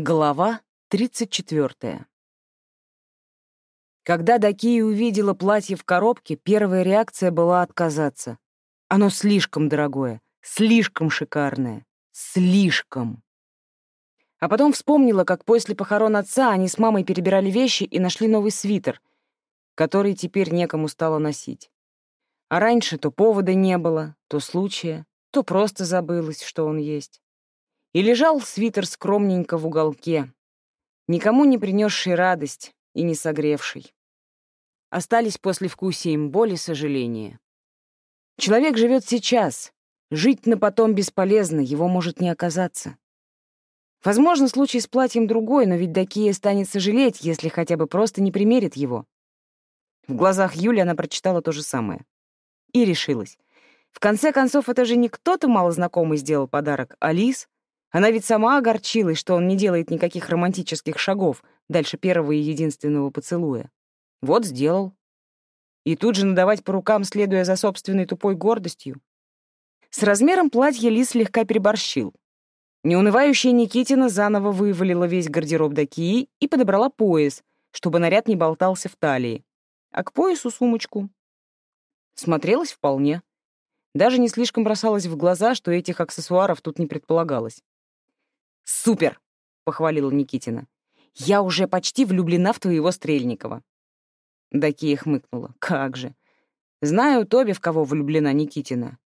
Глава 34. Когда Дакия увидела платье в коробке, первая реакция была отказаться. Оно слишком дорогое, слишком шикарное, слишком. А потом вспомнила, как после похорон отца они с мамой перебирали вещи и нашли новый свитер, который теперь некому стало носить. А раньше то повода не было, то случая, то просто забылось, что он есть. И лежал свитер скромненько в уголке, никому не принесший радость и не согревший. Остались после вкусием боли сожаления. Человек живет сейчас. Жить на потом бесполезно, его может не оказаться. Возможно, случай с платьем другой, но ведь Дакия станет сожалеть, если хотя бы просто не примерит его. В глазах Юли она прочитала то же самое. И решилась. В конце концов, это же не кто-то малознакомый сделал подарок, а Лис, она ведь сама огорчилась, что он не делает никаких романтических шагов дальше первого и единственного поцелуя. Вот сделал. И тут же надавать по рукам, следуя за собственной тупой гордостью. С размером платья Лис слегка переборщил. Неунывающая Никитина заново вывалила весь гардероб до кии и подобрала пояс, чтобы наряд не болтался в талии, а к поясу сумочку. Смотрелась вполне. Даже не слишком бросалось в глаза, что этих аксессуаров тут не предполагалось. «Супер!» — похвалила Никитина. «Я уже почти влюблена в твоего Стрельникова». Дакия хмыкнула. «Как же! Знаю Тоби, в кого влюблена Никитина.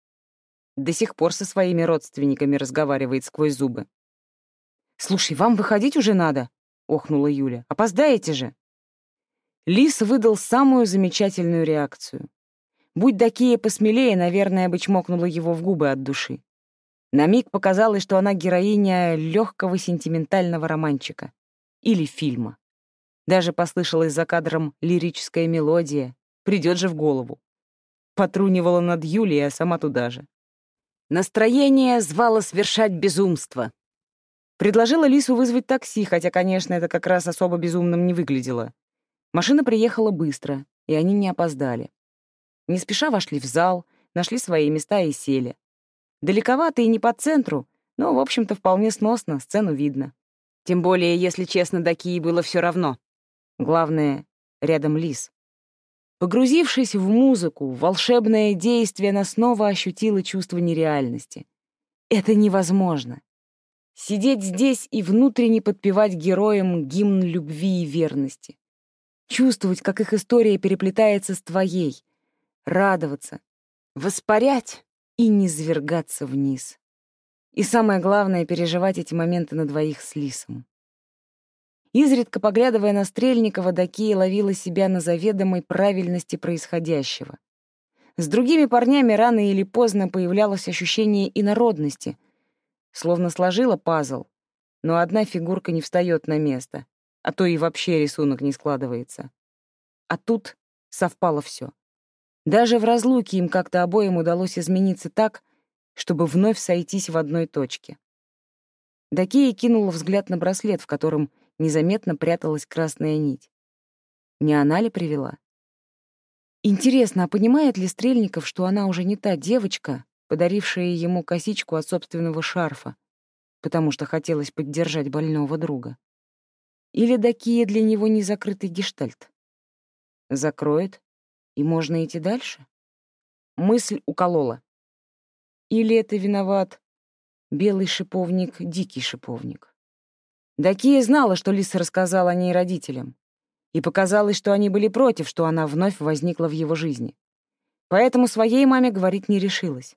До сих пор со своими родственниками разговаривает сквозь зубы». «Слушай, вам выходить уже надо?» — охнула Юля. «Опоздаете же!» Лис выдал самую замечательную реакцию. Будь Дакия посмелее, наверное, бы чмокнула его в губы от души. На миг показалось, что она героиня легкого сентиментального романчика или фильма. Даже послышалась за кадром лирическая мелодия, придет же в голову. Потрунивала над Юлией, а сама туда же. Настроение звало свершать безумство. Предложила Лису вызвать такси, хотя, конечно, это как раз особо безумным не выглядело. Машина приехала быстро, и они не опоздали. Не спеша вошли в зал, нашли свои места и сели. Далековато и не по центру, но, в общем-то, вполне сносно, сцену видно. Тем более, если честно, до Кии было все равно. Главное, рядом Лис. Погрузившись в музыку, в волшебное действие, она снова ощутила чувство нереальности. Это невозможно. Сидеть здесь и внутренне подпевать героям гимн любви и верности. Чувствовать, как их история переплетается с твоей. Радоваться. Воспарять и не свергаться вниз. И самое главное — переживать эти моменты на двоих с Лисом. Изредка поглядывая на Стрельникова, Дакия ловила себя на заведомой правильности происходящего. С другими парнями рано или поздно появлялось ощущение инородности, словно сложила пазл, но одна фигурка не встает на место, а то и вообще рисунок не складывается. А тут совпало все. Даже в разлуке им как-то обоим удалось измениться так, чтобы вновь сойтись в одной точке. Дакия кинула взгляд на браслет, в котором незаметно пряталась красная нить. Не она ли привела? Интересно, а понимает ли Стрельников, что она уже не та девочка, подарившая ему косичку от собственного шарфа, потому что хотелось поддержать больного друга? Или Дакия для него не закрытый гештальт? Закроет и можно идти дальше? Мысль уколола. Или это виноват белый шиповник, дикий шиповник? Дакия знала, что Лиса рассказал о ней родителям, и показалось, что они были против, что она вновь возникла в его жизни. Поэтому своей маме говорить не решилась.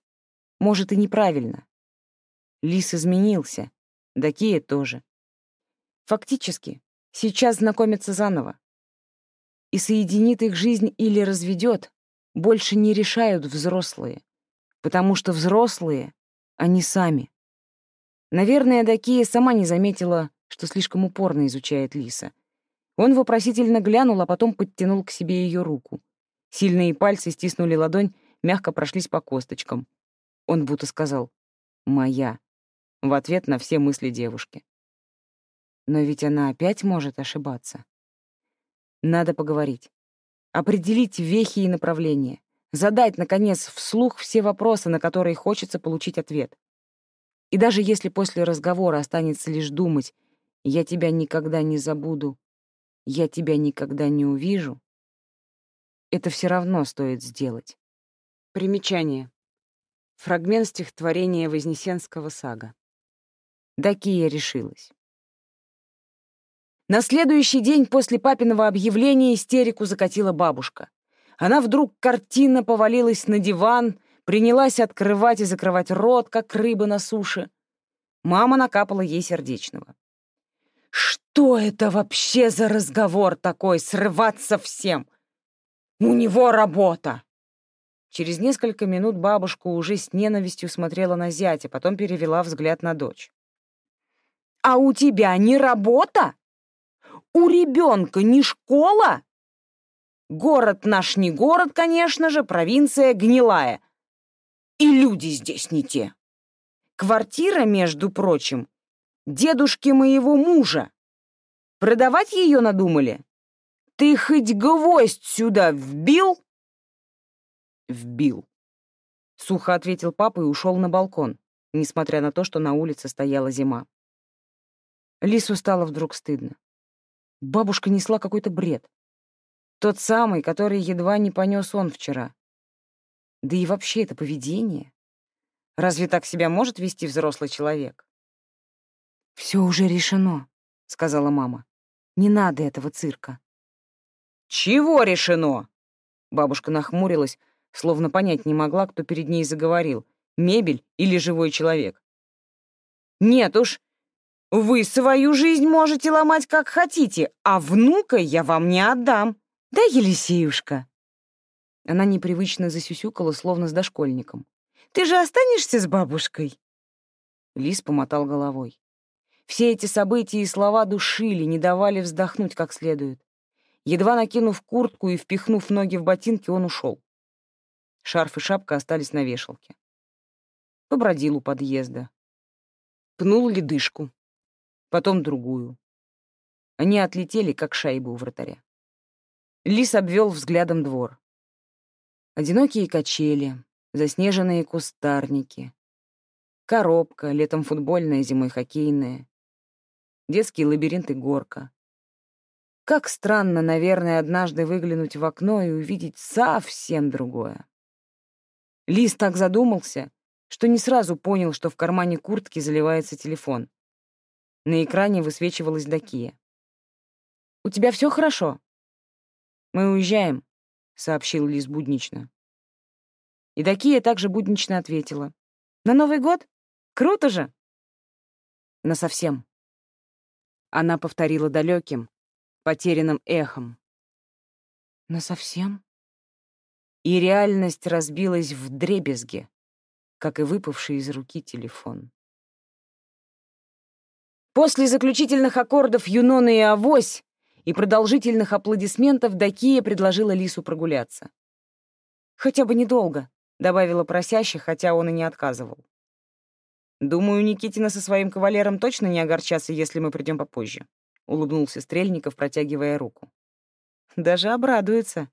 Может, и неправильно. Лис изменился, Дакия тоже. Фактически, сейчас знакомятся заново и соединит их жизнь или разведет, больше не решают взрослые, потому что взрослые — они сами. Наверное, Дакия сама не заметила, что слишком упорно изучает Лиса. Он вопросительно глянул, а потом подтянул к себе ее руку. Сильные пальцы стиснули ладонь, мягко прошлись по косточкам. Он будто сказал «моя» в ответ на все мысли девушки. Но ведь она опять может ошибаться. Надо поговорить. Определить вехи и направления. Задать, наконец, вслух все вопросы, на которые хочется получить ответ. И даже если после разговора останется лишь думать, «я тебя никогда не забуду», «я тебя никогда не увижу», это все равно стоит сделать. Примечание. Фрагмент стихотворения Вознесенского сага. Дакия решилась. На следующий день после папиного объявления истерику закатила бабушка. Она вдруг картинно повалилась на диван, принялась открывать и закрывать рот, как рыба на суше. Мама накапала ей сердечного. «Что это вообще за разговор такой, срываться всем? У него работа!» Через несколько минут бабушка уже с ненавистью смотрела на зятя, потом перевела взгляд на дочь. «А у тебя не работа? У ребенка не школа? Город наш не город, конечно же, провинция гнилая. И люди здесь не те. Квартира, между прочим, дедушки моего мужа. Продавать ее надумали? Ты хоть гвоздь сюда вбил?» «Вбил», — сухо ответил папа и ушел на балкон, несмотря на то, что на улице стояла зима. Лису стало вдруг стыдно. Бабушка несла какой-то бред. Тот самый, который едва не понес он вчера. Да и вообще это поведение. Разве так себя может вести взрослый человек? «Все уже решено», — сказала мама. «Не надо этого цирка». «Чего решено?» Бабушка нахмурилась, словно понять не могла, кто перед ней заговорил — мебель или живой человек. «Нет уж, вы свою жизнь можете ломать как хотите, а внука я вам не отдам. Да, Елисеюшка?» Она непривычно засюсюкала, словно с дошкольником. «Ты же останешься с бабушкой?» Лис помотал головой. Все эти события и слова душили, не давали вздохнуть как следует. Едва накинув куртку и впихнув ноги в ботинки, он ушел. Шарф и шапка остались на вешалке. Побродил у подъезда. Пнул ледышку. Потом другую. Они отлетели, как шайбы у вратаря. Лис обвел взглядом двор. Одинокие качели, заснеженные кустарники. Коробка, летом футбольная, зимой хоккейная. Детский лабиринт и горка. Как странно, наверное, однажды выглянуть в окно и увидеть совсем другое. Лис так задумался, что не сразу понял, что в кармане куртки заливается телефон. На экране высвечивалась Дакия. «У тебя все хорошо?» «Мы уезжаем», — сообщил Лис буднично. И Дакия также буднично ответила. «На Новый год? Круто же!» «Насовсем». Она повторила далеким, потерянным эхом. «Насовсем?» и реальность разбилась в дребезге, как и выпавший из руки телефон. После заключительных аккордов Юнона и Авось и продолжительных аплодисментов Дакия предложила Лису прогуляться. «Хотя бы недолго», — добавила просяще, хотя он и не отказывал. «Думаю, Никитина со своим кавалером точно не огорчатся, если мы придем попозже», — улыбнулся Стрельников, протягивая руку. «Даже обрадуется»,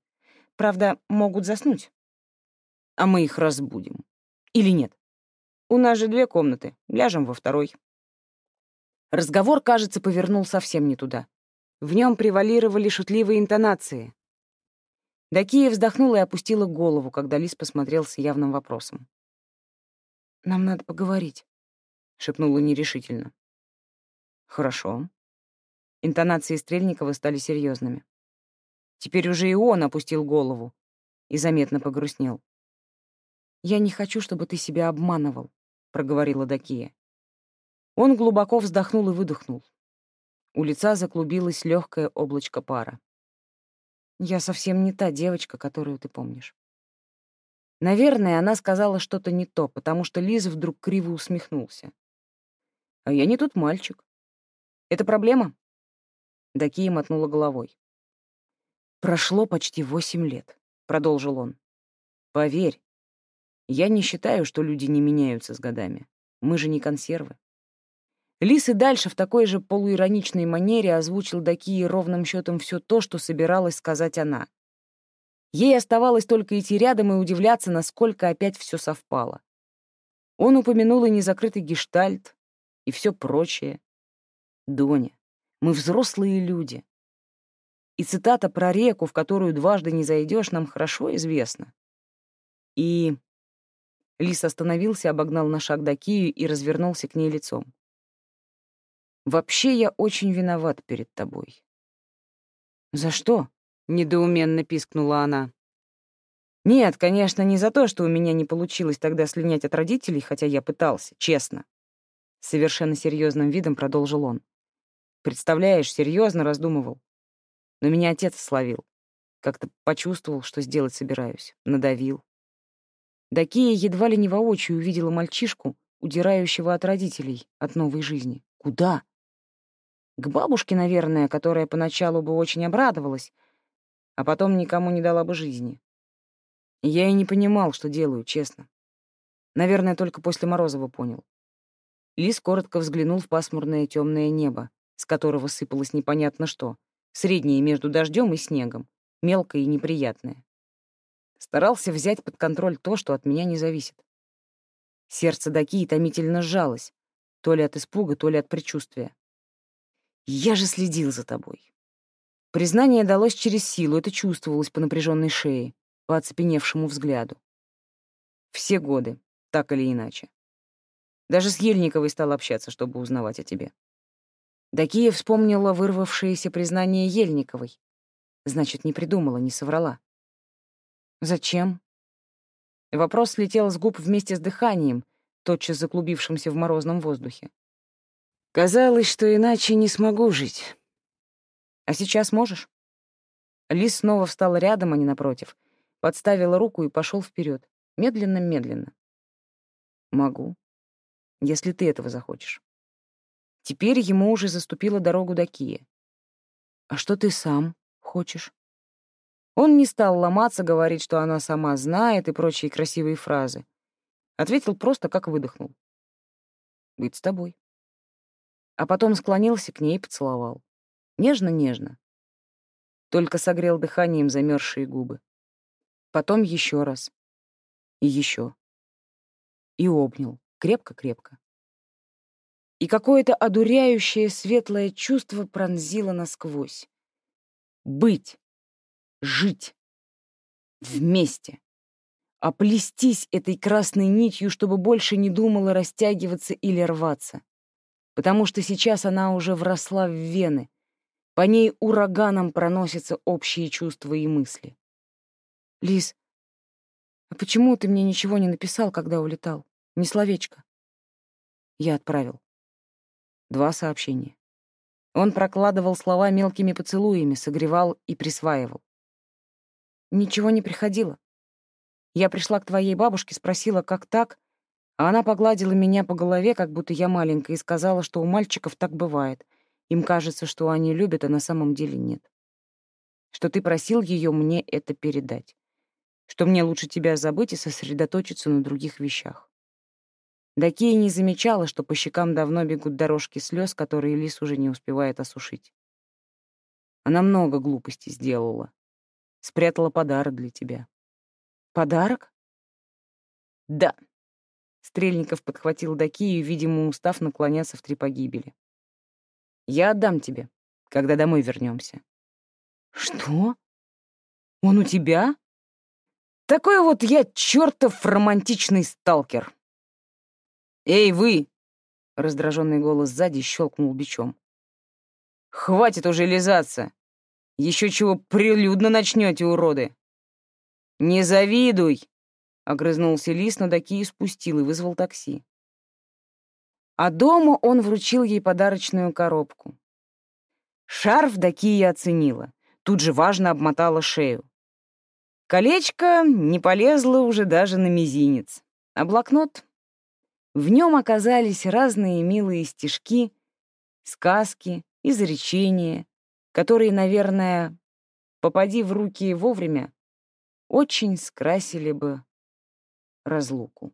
Правда, могут заснуть. А мы их разбудим. Или нет? У нас же две комнаты. Ляжем во второй. Разговор, кажется, повернул совсем не туда. В нем превалировали шутливые интонации. Дакия вздохнула и опустила голову, когда Лис посмотрел с явным вопросом. «Нам надо поговорить», — шепнула нерешительно. «Хорошо». Интонации Стрельникова стали серьезными. Теперь уже и он опустил голову и заметно погрустнел. «Я не хочу, чтобы ты себя обманывал», — проговорила Дакия. Он глубоко вздохнул и выдохнул. У лица заклубилось легкое облачко пара. «Я совсем не та девочка, которую ты помнишь». Наверное, она сказала что-то не то, потому что Лиза вдруг криво усмехнулся. «А я не тот мальчик. Это проблема?» Дакия мотнула головой. «Прошло почти восемь лет», — продолжил он. «Поверь, я не считаю, что люди не меняются с годами. Мы же не консервы». Лис и дальше в такой же полуироничной манере озвучил Дакии ровным счетом все то, что собиралась сказать она. Ей оставалось только идти рядом и удивляться, насколько опять все совпало. Он упомянул и незакрытый гештальт, и все прочее. Доня, Мы взрослые люди. И цитата про реку, в которую дважды не зайдешь, нам хорошо известна. И... Лис остановился, обогнал на шаг до Кию и развернулся к ней лицом. «Вообще я очень виноват перед тобой». «За что?» — недоуменно пискнула она. «Нет, конечно, не за то, что у меня не получилось тогда слинять от родителей, хотя я пытался, честно». Совершенно серьезным видом продолжил он. «Представляешь, серьезно раздумывал. Но меня отец словил. Как-то почувствовал, что сделать собираюсь. Надавил. Дакия едва ли не воочию увидела мальчишку, удирающего от родителей, от новой жизни. Куда? К бабушке, наверное, которая поначалу бы очень обрадовалась, а потом никому не дала бы жизни. Я и не понимал, что делаю, честно. Наверное, только после Морозова понял. Лис коротко взглянул в пасмурное темное небо, с которого сыпалось непонятно что — среднее между дождем и снегом, мелкое и неприятное. Старался взять под контроль то, что от меня не зависит. Сердце Дакии томительно сжалось, то ли от испуга, то ли от предчувствия. «Я же следил за тобой». Признание далось через силу, это чувствовалось по напряженной шее, по оцепеневшему взгляду. Все годы, так или иначе. Даже с Ельниковой стал общаться, чтобы узнавать о тебе. Дакия вспомнила вырвавшееся признание Ельниковой. Значит, не придумала, не соврала. «Зачем?» Вопрос слетел с губ вместе с дыханием, тотчас заклубившимся в морозном воздухе. «Казалось, что иначе не смогу жить. А сейчас можешь?» Лис снова встал рядом, а не напротив, подставила руку и пошел вперед, медленно-медленно. «Могу, если ты этого захочешь». Теперь ему уже заступила дорогу до Кия. «А что ты сам хочешь?» Он не стал ломаться, говорить, что она сама знает и прочие красивые фразы. Ответил просто, как выдохнул. «Быть с тобой». А потом склонился к ней и поцеловал. Нежно-нежно. Только согрел дыханием замерзшие губы. Потом еще раз. И еще. И обнял. Крепко-крепко и какое-то одуряющее светлое чувство пронзило насквозь. Быть, жить, вместе, оплестись этой красной нитью, чтобы больше не думала растягиваться или рваться, потому что сейчас она уже вросла в вены, по ней ураганом проносятся общие чувства и мысли. «Лиз, а почему ты мне ничего не написал, когда улетал? Ни словечко?» Я отправил. Два сообщения. Он прокладывал слова мелкими поцелуями, согревал и присваивал. Ничего не приходило. Я пришла к твоей бабушке, спросила, как так, а она погладила меня по голове, как будто я маленькая, и сказала, что у мальчиков так бывает. Им кажется, что они любят, а на самом деле нет. Что ты просил ее мне это передать. Что мне лучше тебя забыть и сосредоточиться на других вещах. Дакия не замечала, что по щекам давно бегут дорожки слез, которые лис уже не успевает осушить. Она много глупостей сделала. Спрятала подарок для тебя. Подарок? Да. Стрельников подхватил Дакию, видимо, устав наклоняться в три погибели. Я отдам тебе, когда домой вернемся. Что? Он у тебя? Такой вот я чертов романтичный сталкер. «Эй, вы!» — раздраженный голос сзади щелкнул бичом. «Хватит уже лизаться! Еще чего прилюдно начнете, уроды!» «Не завидуй!» — огрызнулся лис, но Даки спустил и вызвал такси. А дома он вручил ей подарочную коробку. Шарф Дакия оценила, тут же важно обмотала шею. Колечко не полезло уже даже на мизинец, а блокнот в нем оказались разные милые стишки, сказки, изречения, которые, наверное, попади в руки вовремя, очень скрасили бы разлуку.